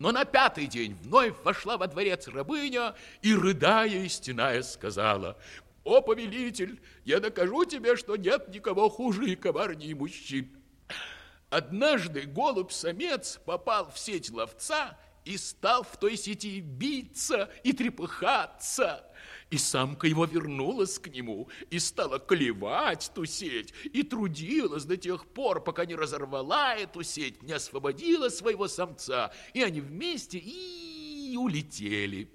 Но на пятый день вновь вошла во дворец рабыня и, рыдая и стеная, сказала, «О, повелитель, я докажу тебе, что нет никого хуже и коварнее мужчин». Однажды голубь-самец попал в сеть ловца и стал в той сети биться и трепыхаться. И самка его вернулась к нему и стала клевать ту сеть и трудилась до тех пор, пока не разорвала эту сеть, не освободила своего самца, и они вместе и улетели.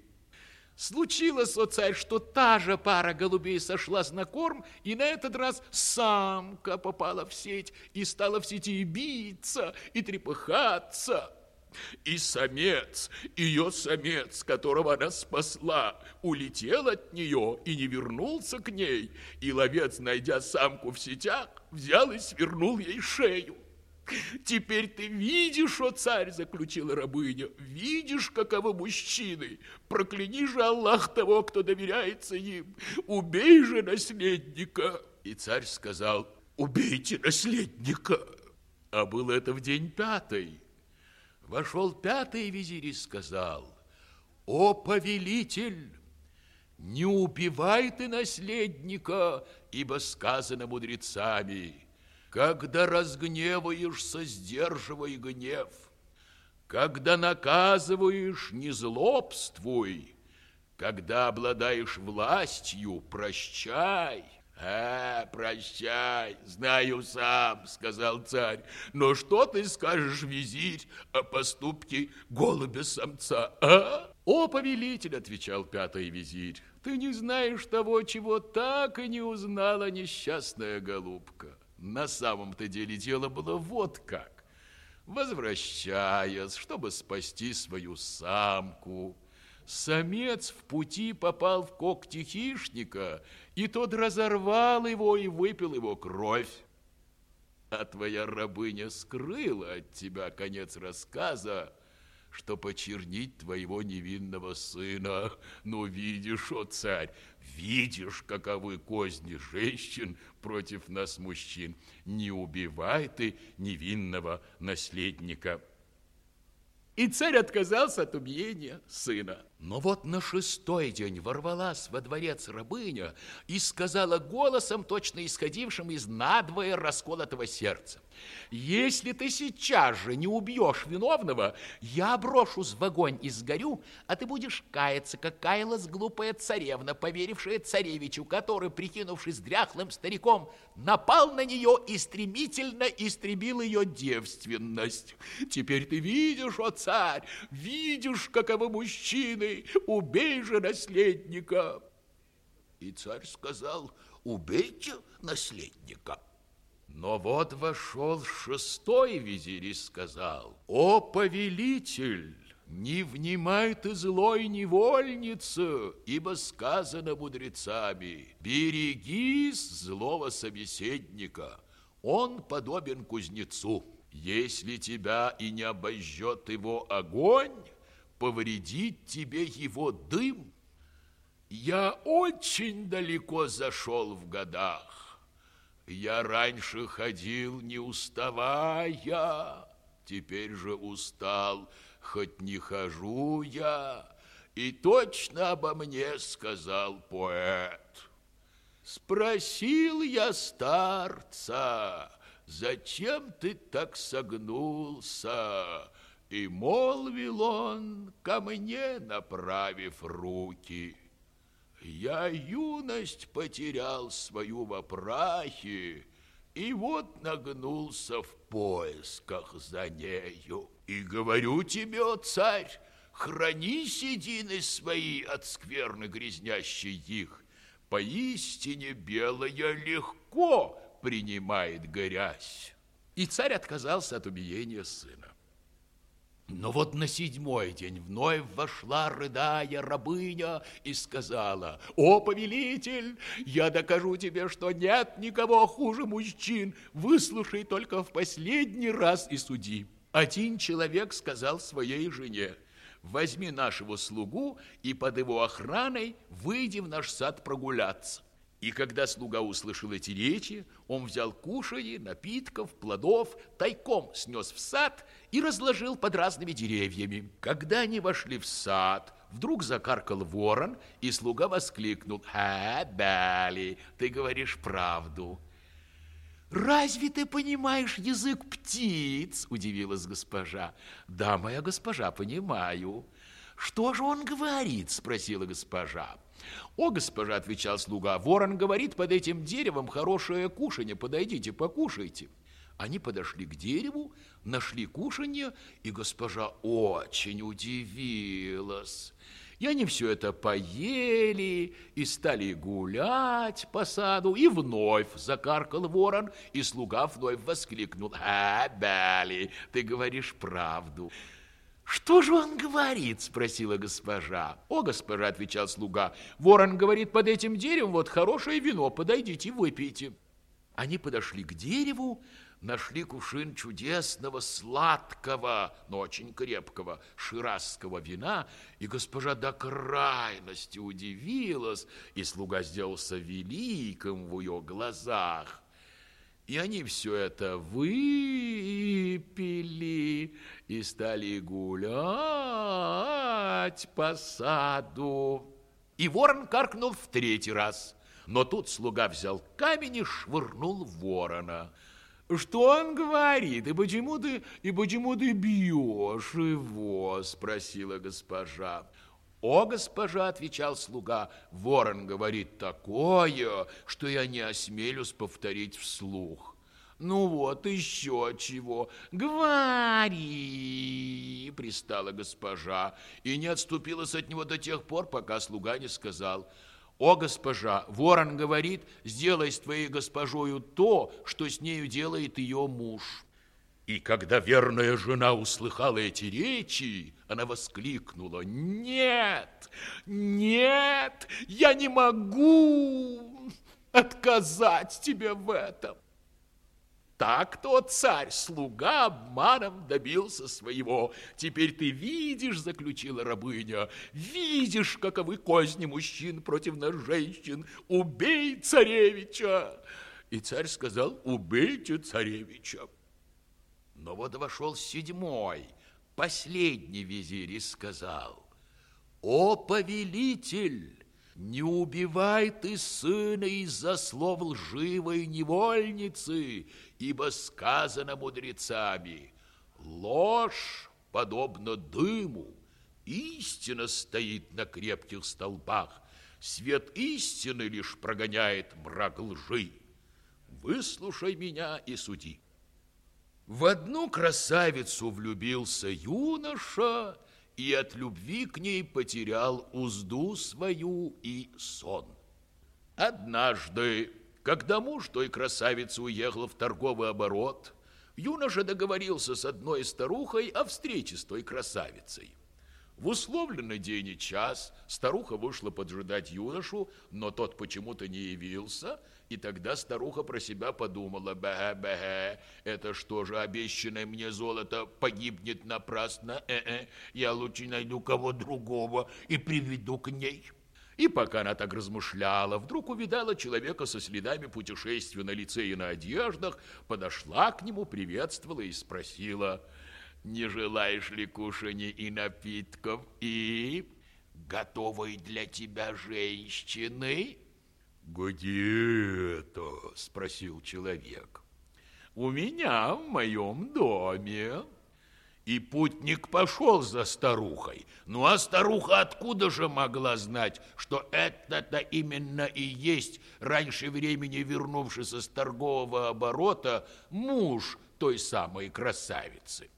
Случилось, о царь, что та же пара голубей сошлась на корм, и на этот раз самка попала в сеть и стала в сети биться и трепыхаться. И самец, ее самец, которого она спасла, улетел от нее и не вернулся к ней. И ловец, найдя самку в сетях, взял и свернул ей шею. Теперь ты видишь, о царь, заключила рабыня, видишь, каковы мужчины. Прокляни же Аллах того, кто доверяется им. Убей же наследника. И царь сказал, убейте наследника. А было это в день пятый. Вошел пятый визирь и сказал, «О, повелитель, не убивай ты наследника, ибо сказано мудрецами, когда разгневаешься, сдерживай гнев, когда наказываешь, не злобствуй, когда обладаешь властью, прощай». «А, прощай, знаю сам», — сказал царь. «Но что ты скажешь, визирь, о поступке голубя-самца, а?» «О, повелитель», — отвечал пятый визирь, «ты не знаешь того, чего так и не узнала несчастная голубка. На самом-то деле дело было вот как. Возвращаясь, чтобы спасти свою самку, самец в пути попал в когти хищника — и тот разорвал его и выпил его кровь. А твоя рабыня скрыла от тебя конец рассказа, что почернить твоего невинного сына. Ну, видишь, о царь, видишь, каковы козни женщин против нас, мужчин. Не убивай ты невинного наследника. И царь отказался от убиения сына. Но вот на шестой день ворвалась во дворец рабыня и сказала голосом, точно исходившим из надвое расколотого сердца. «Если ты сейчас же не убьешь виновного, я брошусь в огонь и сгорю, а ты будешь каяться, как каялась глупая царевна, поверившая царевичу, который, прикинувшись дряхлым стариком, напал на нее и стремительно истребил ее девственность. Теперь ты видишь, о царь, видишь, каковы мужчины, сыны, убей же наследника. И царь сказал, убейте наследника. Но вот вошел шестой визирь и сказал, «О, повелитель, не внимай ты злой невольнице, ибо сказано мудрецами, берегись злого собеседника, он подобен кузнецу. Если тебя и не обожжет его огонь, повредит тебе его дым. Я очень далеко зашел в годах. Я раньше ходил, не уставая, теперь же устал, хоть не хожу я. И точно обо мне сказал поэт. Спросил я старца, зачем ты так согнулся? И молвил он, ко мне направив руки, Я юность потерял свою в опрахе, И вот нагнулся в поисках за нею. И говорю тебе, царь, храни седины свои от скверны грязнящей их, Поистине белая легко принимает грязь. И царь отказался от убиения сына. Но вот на седьмой день вновь вошла, рыдая, рабыня и сказала, «О, повелитель, я докажу тебе, что нет никого хуже мужчин, выслушай только в последний раз и суди». Один человек сказал своей жене, «Возьми нашего слугу и под его охраной выйди в наш сад прогуляться». И когда слуга услышал эти речи, он взял кушанье, напитков, плодов, тайком снес в сад и разложил под разными деревьями. Когда они вошли в сад, вдруг закаркал ворон, и слуга воскликнул, «А, Бали, ты говоришь правду». «Разве ты понимаешь язык птиц?» – удивилась госпожа. «Да, моя госпожа, понимаю». «Что же он говорит?» – спросила госпожа. «О, госпожа», — отвечал слуга, — «ворон говорит, под этим деревом хорошее кушанье, подойдите, покушайте». Они подошли к дереву, нашли кушанье, и госпожа очень удивилась. И они все это поели и стали гулять по саду, и вновь закаркал ворон, и слуга вновь воскликнул, «А, Бали, ты говоришь правду». «Что же он говорит?» – спросила госпожа. «О, госпожа!» – отвечал слуга. «Ворон говорит, под этим деревом вот хорошее вино, подойдите, выпейте». Они подошли к дереву, нашли кувшин чудесного, сладкого, но очень крепкого ширасского вина, и госпожа до крайности удивилась, и слуга сделался великим в ее глазах. И они все это выпили и стали гулять по саду. И ворон каркнул в третий раз. Но тут слуга взял камень и швырнул ворона. «Что он говорит? И почему ты, и почему ты бьешь его?» – спросила госпожа. «О, госпожа!» – отвечал слуга, – «ворон говорит такое, что я не осмелюсь повторить вслух». «Ну вот, еще чего! Говори!» – пристала госпожа, и не отступилась от него до тех пор, пока слуга не сказал – «О, госпожа, ворон говорит, сделай с твоей госпожою то, что с нею делает ее муж». И когда верная жена услыхала эти речи, она воскликнула, «Нет, нет, я не могу отказать тебе в этом». Так тот царь-слуга обманом добился своего. Теперь ты видишь, заключила рабыня, видишь, каковы козни мужчин против нас женщин. Убей царевича. И царь сказал, убейте царевича. Но вот вошел седьмой, последний визирь и сказал, «О, повелитель, не убивай ты сына из-за слов лживой невольницы, ибо сказано мудрецами, ложь подобно дыму, истина стоит на крепких столбах, свет истины лишь прогоняет мрак лжи. Выслушай меня и суди. В одну красавицу влюбился юноша и от любви к ней потерял узду свою и сон. Однажды, когда муж той красавицы уехал в торговый оборот, юноша договорился с одной старухой о встрече с той красавицей. В условленный день и час старуха вышла поджидать юношу, но тот почему-то не явился, и тогда старуха про себя подумала, «Бэ-бэ, это что же, обещанное мне золото погибнет напрасно? Э-э, я лучше найду кого другого и приведу к ней». И пока она так размышляла, вдруг увидала человека со следами путешествия на лице и на одеждах, подошла к нему, приветствовала и спросила – не желаешь ли кушаний и напитков и готовой для тебя женщины? Где это? Спросил человек. У меня в моем доме. И путник пошел за старухой. Ну а старуха откуда же могла знать, что это-то именно и есть раньше времени вернувшийся с торгового оборота муж той самой красавицы?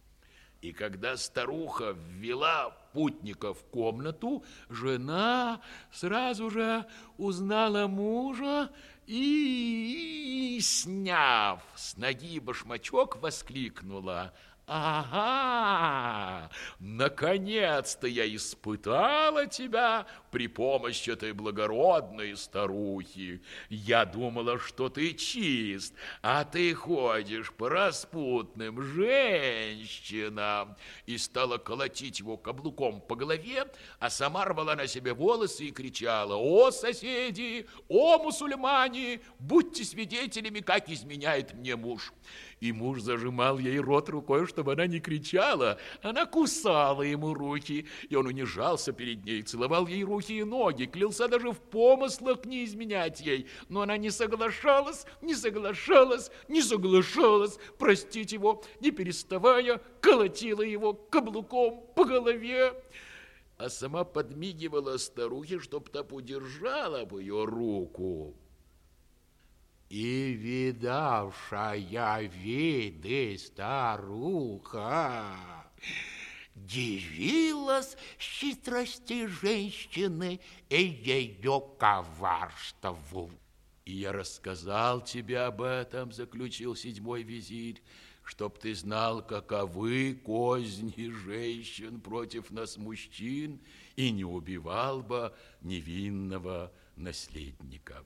И когда старуха ввела путника в комнату, жена сразу же узнала мужа и, сняв с ноги башмачок, воскликнула Ага, наконец-то я испытала тебя при помощи этой благородной старухи. Я думала, что ты чист, а ты ходишь по распутным женщинам. И стала колотить его каблуком по голове, а сама рвала на себе волосы и кричала, «О, соседи, о, мусульмане, будьте свидетелями, как изменяет мне муж!» И муж зажимал ей рот рукой, чтобы она не кричала. Она кусала ему руки, и он унижался перед ней, целовал ей руки и ноги, клялся даже в помыслах не изменять ей. Но она не соглашалась, не соглашалась, не соглашалась простить его, не переставая, колотила его каблуком по голове а сама подмигивала старухе, чтоб та удержала бы ее руку. И видавшая виды старуха дивилась хитрости женщины и ее коварству. И я рассказал тебе об этом, заключил седьмой визирь, чтоб ты знал, каковы козни женщин против нас мужчин и не убивал бы невинного наследника.